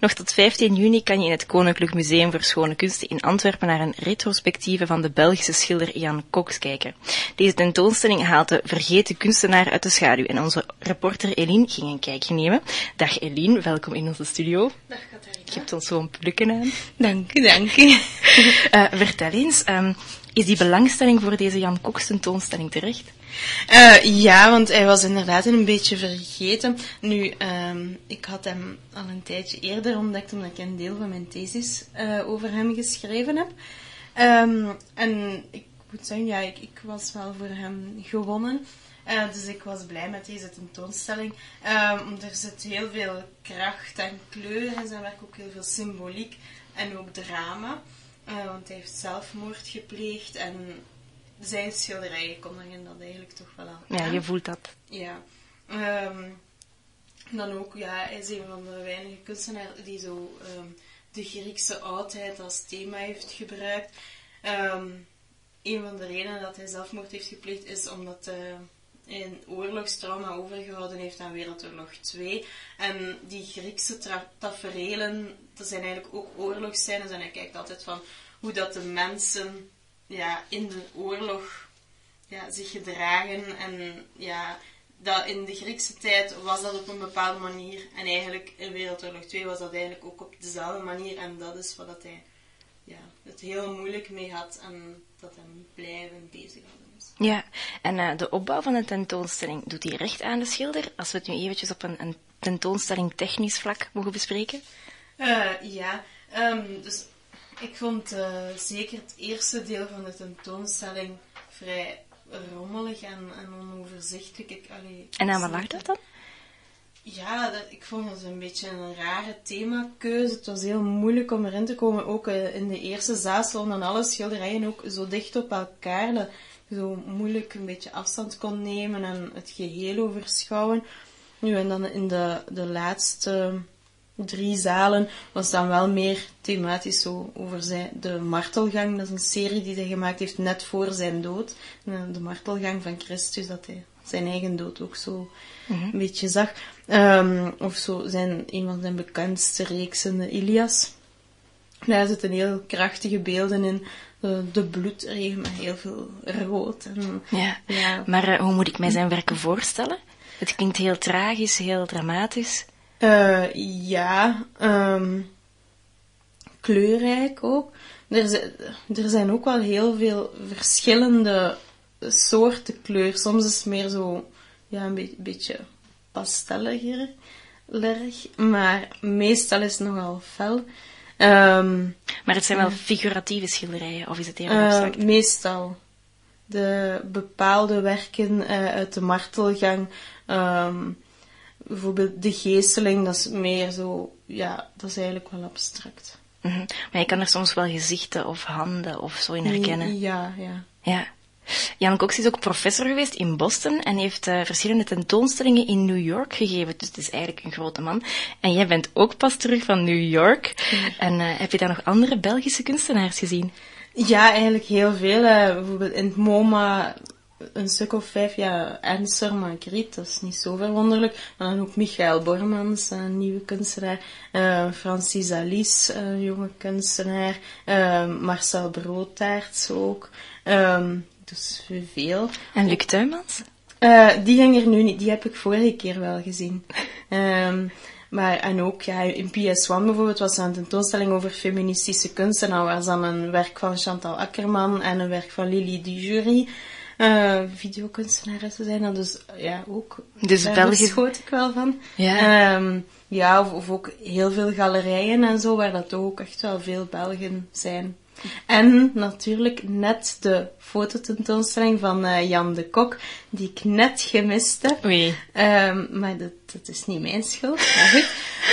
Nog tot 15 juni kan je in het Koninklijk Museum voor Schone Kunsten in Antwerpen naar een retrospectieve van de Belgische schilder Jan Cox kijken. Deze tentoonstelling haalt de vergeten kunstenaar uit de schaduw en onze reporter Eline ging een kijkje nemen. Dag Eline, welkom in onze studio. Dag Katharina. Je hebt ons zo'n plukken aan. Dank u, dank u. Uh, vertel eens, um, is die belangstelling voor deze Jan Cox tentoonstelling terecht? Uh, ja, want hij was inderdaad een beetje vergeten. Nu, um, ik had hem al een tijdje eerder ontdekt, omdat ik een deel van mijn thesis uh, over hem geschreven heb. Um, en ik moet zeggen, ja, ik, ik, was wel voor hem gewonnen. Uh, dus ik was blij met deze tentoonstelling. Um, er zit heel veel kracht en kleur in zijn werk, ook heel veel symboliek en ook drama. Want hij heeft zelfmoord gepleegd en zijn schilderijen kondigen dat eigenlijk toch wel aan. Ja, je voelt dat. Ja. Um, dan ook, ja, hij is een van de weinige kunstenaars die zo um, de Griekse oudheid als thema heeft gebruikt. Um, een van de redenen dat hij zelfmoord heeft gepleegd is omdat hij een oorlogstrauma overgehouden heeft aan Wereldoorlog 2. En die Griekse taferelen, dat zijn eigenlijk ook oorlogsscènes. En hij kijkt altijd van hoe dat de mensen ja, in de oorlog ja, zich gedragen. En ja, dat in de Griekse tijd was dat op een bepaalde manier. En eigenlijk in Wereldoorlog 2 was dat eigenlijk ook op dezelfde manier. En dat is wat dat hij ja, het heel moeilijk mee had. En dat hem blijven bezighouden is. Ja, en uh, de opbouw van de tentoonstelling, doet die recht aan de schilder? Als we het nu eventjes op een, een tentoonstelling technisch vlak mogen bespreken? Uh, ja, um, dus ik vond uh, zeker het eerste deel van de tentoonstelling vrij rommelig en, en onoverzichtelijk. Ik, allee, en aan wat lag dat dan? Ja, dat, ik vond het een beetje een rare themakeuze. Het was heel moeilijk om erin te komen. Ook uh, in de eerste zaal stonden alle schilderijen ook zo dicht op elkaar. Dat je zo moeilijk een beetje afstand kon nemen en het geheel overschouwen. Nu, en dan in de, de laatste drie zalen was dan wel meer thematisch zo over zijn, de martelgang. Dat is een serie die hij gemaakt heeft net voor zijn dood. De martelgang van Christus, dat hij zijn eigen dood ook zo mm-hmm. een beetje zag. Um, of zo zijn, een van zijn bekendste reeksen, de Ilias. Daar zitten heel krachtige beelden in. De, de bloedregen met heel veel rood. En, ja. ja. Maar uh, hoe moet ik mij zijn werken voorstellen? Het klinkt heel tragisch, heel dramatisch. Uh, ja, um, kleurrijk ook. Er, zijn, er zijn ook wel heel veel verschillende soorten kleur. Soms is het meer zo, ja, een be beetje pastelliger, maar meestal is het nogal fel. Um, maar het zijn wel figuratieve schilderijen, of is het eerder abstract? Uh, meestal. De bepaalde werken uh, uit de martelgang, um, bijvoorbeeld de geesteling, dat is meer zo, ja, dat is eigenlijk wel abstract. Mm -hmm. Maar je kan er soms wel gezichten of handen of zo in herkennen. Ja, ja. Ja. Jan Cox is ook professor geweest in Boston en heeft uh, verschillende tentoonstellingen in New York gegeven. Dus het is eigenlijk een grote man. En jij bent ook pas terug van New York. Mm. En uh, heb je daar nog andere Belgische kunstenaars gezien? Ja, eigenlijk heel veel. Uh, bijvoorbeeld in het MoMA een stuk of vijf, ja, Ernst Margriet, dat is niet zo verwonderlijk. Maar dan ook Michael Bormans, een nieuwe kunstenaar. Uh, Francis Alice, een jonge kunstenaar. Uh, Marcel Broodtaerts ook. Um, dus veel. En Luc Tuymans? Uh, die ging er nu niet, die heb ik vorige keer wel gezien. um, maar, en ook ja, in PS1 bijvoorbeeld was er een tentoonstelling over feministische kunst. En dan was dan een werk van Chantal Akkerman en een werk van Lily Dujury. Uh, videokunstenaressen zijn dan dus ja ook. Dus daar België schoot ik wel van. Ja. Um, ja, of, of, ook heel veel galerijen en zo, waar dat ook echt wel veel Belgen zijn. En natuurlijk net de fototentoonstelling van uh, Jan de Kok, die ik net gemist heb. Oei. Um, maar dat, dat is niet mijn schuld, maar goed.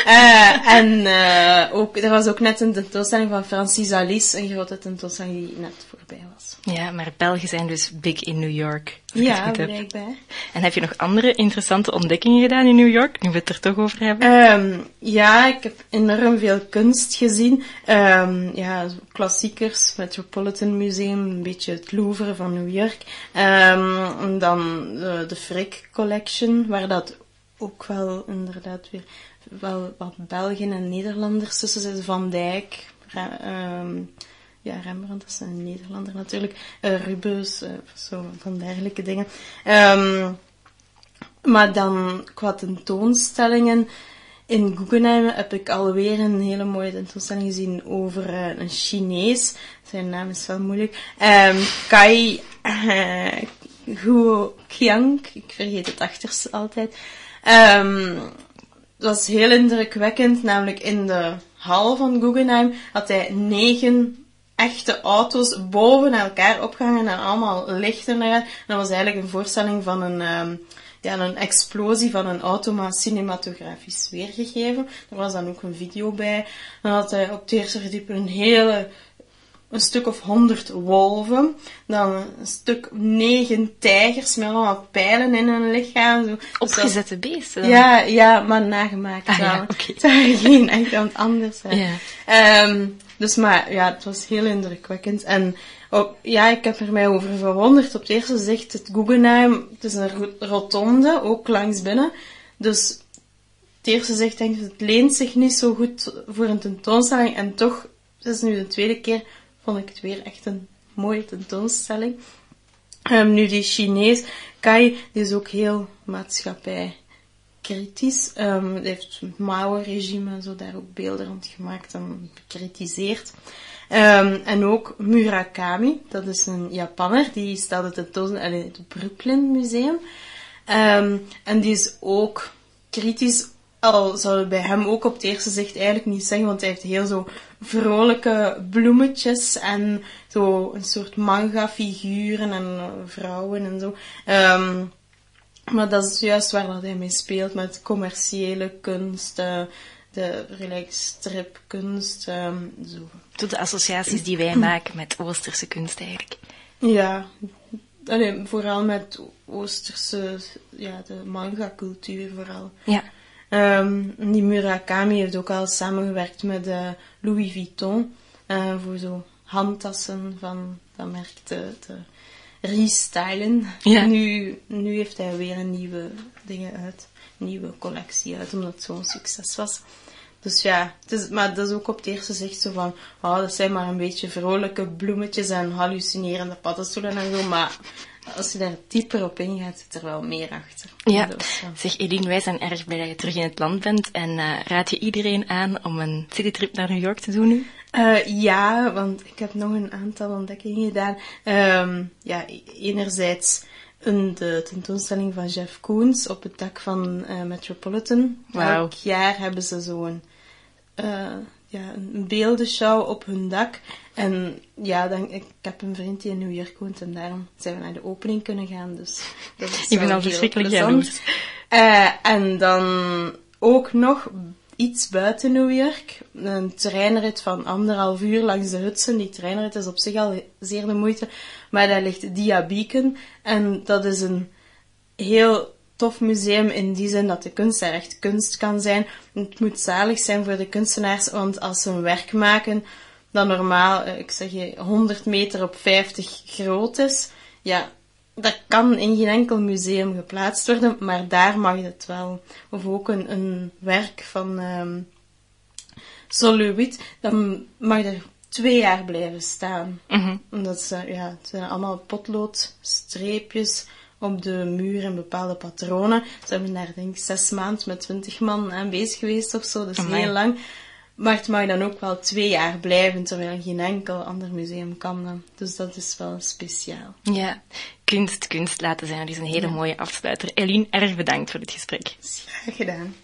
Uh, en uh, ook, er was ook net een tentoonstelling van Francis Alice, een grote tentoonstelling die net voorbij was. Ja, maar Belgen zijn dus big in New York. Ja, blijkbaar. En heb je nog andere interessante ontdekkingen gedaan in New York, nu we het er toch over hebben? Um, ja, ik heb enorm veel kunst gezien. Um, ja, klassiekers, Metropolitan Museum, een beetje het Louvre van New York. Um, en dan de, de Frick Collection, waar dat ook wel inderdaad weer wel wat Belgen en Nederlanders tussen zitten. Van Dijk, ehm, ja, Rembrandt is een Nederlander natuurlijk. Eh, Rubens, eh, zo van dergelijke dingen. Ehm, maar dan qua tentoonstellingen. In Guggenheim heb ik alweer een hele mooie tentoonstelling gezien over eh, een Chinees. Zijn naam is wel moeilijk. Ehm, Kai uh, Huo Qiang. Ik vergeet het achterste altijd. Ehm, dat was heel indrukwekkend. Namelijk in de hal van Guggenheim had hij negen echte auto's boven elkaar opgehangen en allemaal lichten eruit. En dat was eigenlijk een voorstelling van een, ehm, ja, een explosie van een auto, maar cinematografisch weergegeven. Er was dan ook een video bij. Dan had hij op het eerste verdieping een hele, een stuk of honderd wolven. Dan een stuk negen tijgers met allemaal pijlen in hun lichaam. Zo. Opgezette beesten dan. ja, ja, maar nagemaakt Ah, ja, oké. Het waren geen echt aan het anders zijn. Ja. Ehm, dus maar, ja, het was heel indrukwekkend. En ja, ik heb er mij over verwonderd. Op het eerste zicht, het Guggenheim, het is een ro- rotonde, ook langs binnen. Dus het eerste zicht denk ik, het leent zich niet zo goed voor een tentoonstelling. En toch, het is nu de tweede keer, vond ik het weer echt een mooie tentoonstelling. Ehm, nu, die Chinees, Kai, die is ook heel maatschappij kritisch. Ehm heeft het Mao-regime en zo daar ook beelden rond gemaakt en bekritiseerd. Ehm, en ook Murakami, dat is een Japanner, die stelde tentoonstelling in het Brooklyn Museum. En die is ook kritisch, al zou het bij hem ook op het eerste zicht eigenlijk niet zeggen, want hij heeft heel zo vrolijke bloemetjes en zo een soort manga-figuren en eh, vrouwen en zo. Ehm, maar dat is juist waar dat hij mee speelt, met commerciële kunst, eh, de relax stripkunst, ehm, zo. Tot de associaties die wij maken met Oosterse kunst eigenlijk. Ja, Allee, vooral met Oosterse, ja, de manga-cultuur vooral. Ja. Ehm, die Murakami heeft ook al samengewerkt met Louis Vuitton eh, voor zo handtassen van dat merk te, te restylen. Ja. Nu, nu heeft hij weer een nieuwe dingen uit, een nieuwe collectie uit, omdat het zo'n succes was. Dus ja, het is, maar dat is ook op het eerste zicht zo van, oh, dat zijn maar een beetje vrolijke bloemetjes en hallucinerende paddenstoelen en zo, maar als je daar dieper op ingaat, zit er wel meer achter. Ja, Dus, ja. zeg Eline, wij zijn erg blij dat je terug in het land bent. En eh, raad je iedereen aan om een citytrip naar New York te doen nu? Eh, ja, want ik heb nog een aantal ontdekkingen gedaan. Ehm, ja, enerzijds een, de tentoonstelling van Jeff Koons op het dak van eh, Metropolitan. Elk jaar hebben ze zo'n eh, ja, een beeldenshow op hun dak. En ja, dan, ik heb een vriend die in New York woont en daarom zijn we naar de opening kunnen gaan. Dus dat is Ik ben al verschrikkelijk jaloers. Eh, en dan ook nog iets buiten New York. Een treinrit van anderhalf uur langs de Hudson. Die treinrit is op zich al zeer de moeite. Maar daar ligt Dia Beacon. En dat is een heel tof museum in die zin dat de kunst daar echt kunst kan zijn. Het moet zalig zijn voor de kunstenaars, want als ze een werk maken dat normaal, eh, ik zeg je, 100 meter op 50 groot is, ja, dat kan in geen enkel museum geplaatst worden, maar daar mag het wel. Of ook een, een werk van ehm Soluit, dan mag er twee jaar blijven staan. Mhm. Omdat ze, ja, het zijn allemaal potloodstreepjes op de muur en bepaalde patronen. Ze hebben daar denk ik zes maanden met twintig man aan bezig geweest of zo, dus Amai. heel lang. Maar het mag dan ook wel twee jaar blijven, terwijl geen enkel ander museum kan dan. Dus dat is wel speciaal. Ja, kunst, kunst laten zijn. Dat is een hele mooie afsluiter. Eline, erg bedankt voor dit gesprek. Graag gedaan.